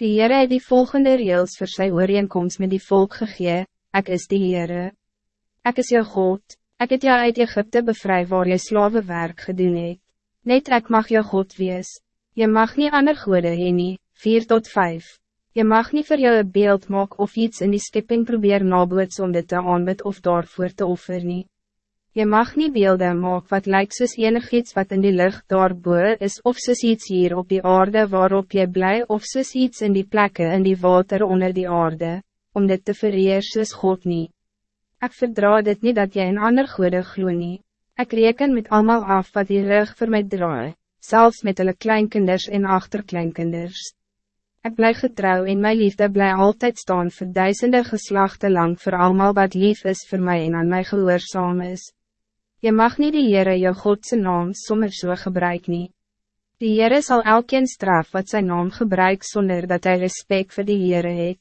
Die Heere het die volgende reels voor sy ooreenkomst met die volk gegee, ek is die Heere. Ek is jou God, ek het jou uit Egypte bevry waar jy slavenwerk gedoen het. Net ek mag jou God wees, je mag niet ander goede heen nie, 4 tot 5. Je mag niet voor jou een beeld maken of iets in die skipping probeer naboots om dit te aanbid of daarvoor te offer nie. Je mag niet beelden maken wat lijkt soos enig iets wat in die lucht daarboe is of soos iets hier op die aarde waarop je blij of soos iets in die plekken in die water onder die aarde, om dit te vereer soos God niet. Ik verdra dit niet dat jy een ander goede gloe nie. Ek reken met allemaal af wat die rug voor mij draai, zelfs met hulle kleinkinders en achterkleinkinders. Ik blijf getrouw in mijn liefde blij altijd staan voor duizenden geslachten lang voor allemaal wat lief is voor mij en aan mij gehoorzaam is. Je mag niet die Heere jou Godse naam sommer so gebruik nie. Die Heere sal elkeen straf wat zijn naam gebruik zonder dat hij respect voor die Heere het.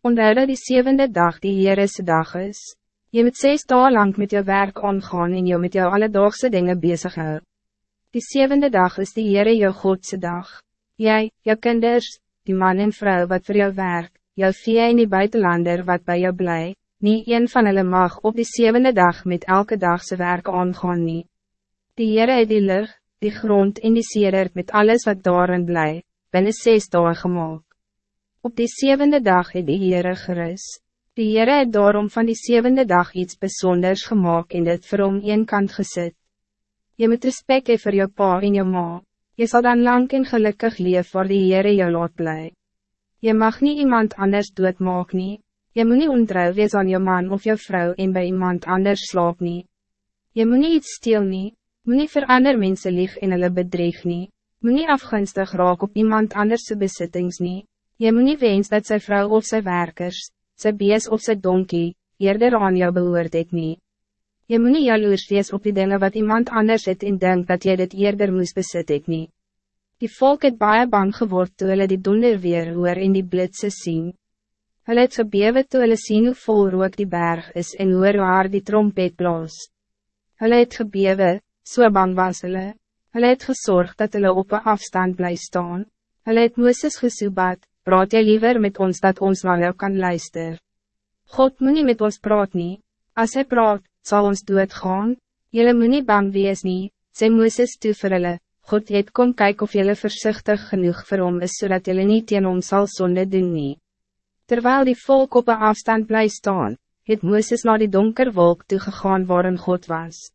Onthou dat die zevende dag die Heerese dag is. Je moet zes dagen lang met jou werk aangaan en jou met jou alledaagse dingen bezig hou. Die zevende dag is die Heere jou Godse dag. Jij, jou kinders, die man en vrouw wat voor jou werk, jou vee en die buitenlander wat bij jou blij, niet een van hulle mag op die zevende dag met elke dag zijn werk aangaan nie. Die Heere het die lucht, die grond en die sedert met alles wat daarin bly, binnen zes dagen gemaakt. Op die zevende dag het die Heere gerus. Die Heere het daarom van die zevende dag iets bijzonders gemaakt en dit vir hom een kant gezet. Je moet respect hee vir jou pa en jou ma. Je zal dan lang en gelukkig leef waar die Heere jou laat bly. Je mag niet iemand anders doodmaak nie. Je moet niet ontrouw wees aan je man of je vrouw en bij iemand anders slaap nie. Je moet niet iets stil nie, moet niet voor ander mensen lieg en hulle bedreig nie, moet niet afgunstig raak op iemand anders besittings nie. Je moet niet wens dat zijn vrouw of zijn werkers, zijn bees of zijn donkie, eerder aan jou behoort het nie. Je moet niet jaloers wees op die dingen wat iemand anders het en denkt dat jy dit eerder moest besit het nie. Die volk het baie bang geword toe hulle die donder weer hoor en die blitse sien. Hulle het gebewe toe hulle sien hoe vol rook die berg is en hoor waar die trompet blaas. Hulle het gebewe, so bang was hulle. Hulle het gezorgd dat hulle op een afstand bly staan. Hulle het Mooses gesoebat, praat jy liever met ons dat ons naar jou kan luister. God moet niet met ons praat nie. As hy praat, zal ons doodgaan. Julle moet nie bang wees nie, sê Mooses toe vir hulle. God het kom kyk of julle voorzichtig genoeg vir hom is, zodat julle niet teen hom sal sonde doen nie. Terwijl die volk op een afstand blij staan, het Mooses naar die donker wolk toegegaan waarin God was.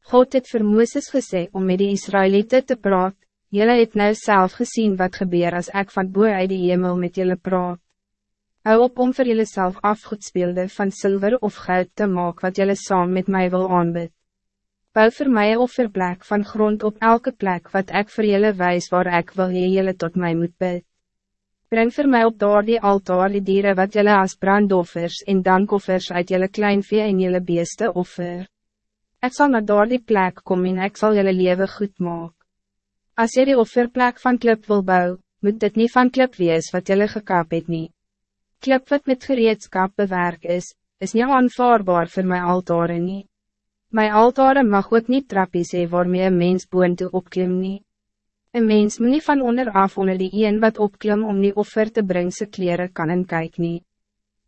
God het vir Mooses gesê om met die Israëlieten te praat, Jelle het nou zelf gezien wat gebeur als ik van boe uit die hemel met jullie praat. Hou op om vir jullie self afgoedspeelde van zilver of goud te maken wat jullie saam met mij wil aanbid. Bouw voor mij een offerplek van grond op elke plek wat ik voor jullie wijs waar ik wil jullie tot mij moet bid. Breng voor mij op daar die altaar die dieren wat jullie als brandoffers en dankoffers uit jullie kleinvee en jullie beeste offer. Ik zal naar daar die plek komen en ik zal jullie leven goed maken. Als je die offerplek van klip wil bouwen, moet dit niet van klip wees wat jullie gekap het nie. Klip wat met gereedskap bewerk is, is niet aanvaarbaar voor mijn altaren nie. Mijn altaren mag ook niet trappies hee waarmee een mens boon toe opklim nie. Een mens moet niet van onderaf onder die een wat opklim om die offer te brengen kleren kan en kyk nie.